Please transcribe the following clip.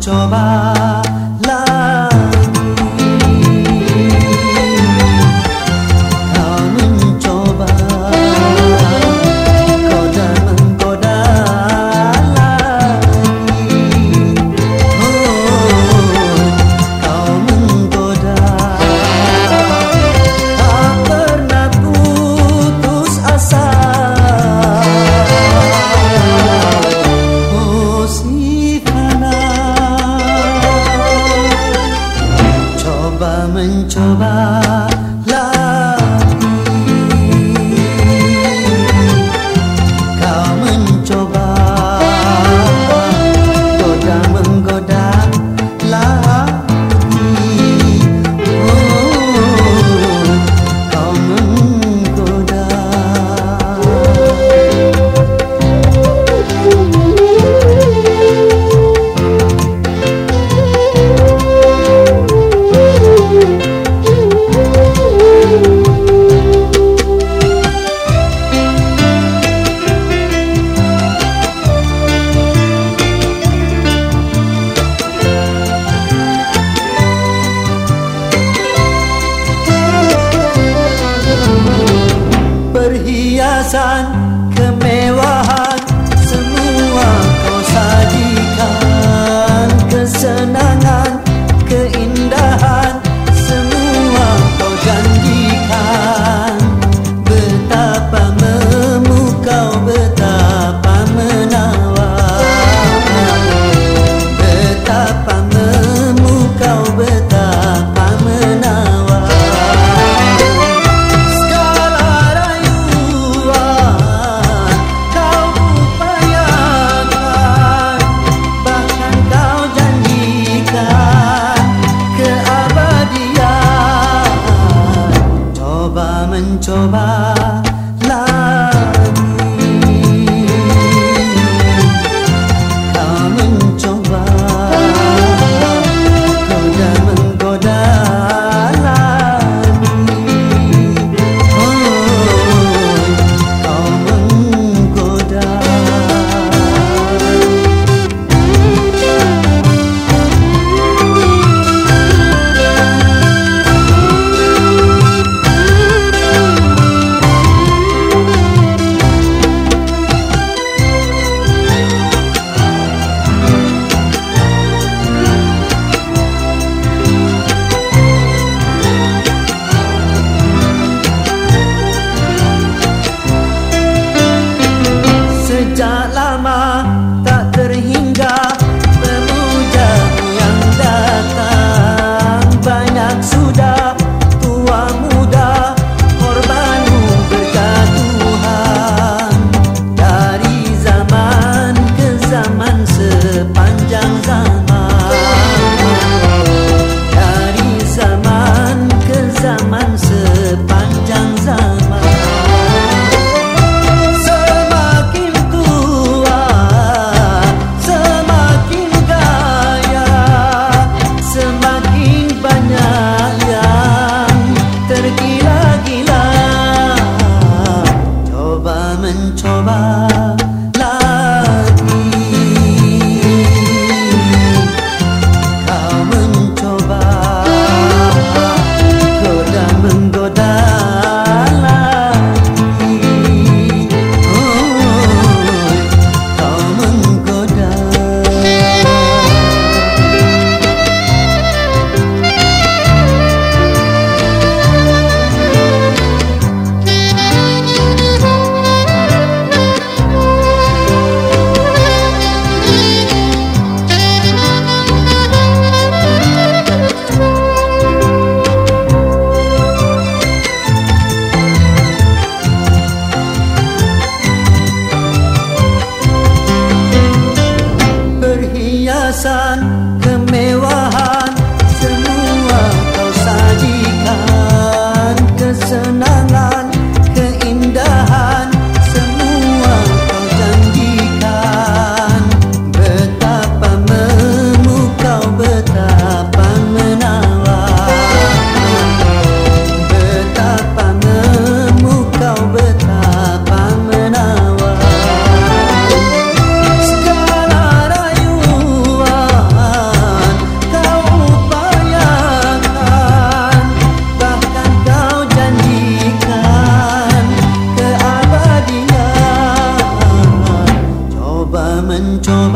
cho bao mencoba 散。走吧。mình cho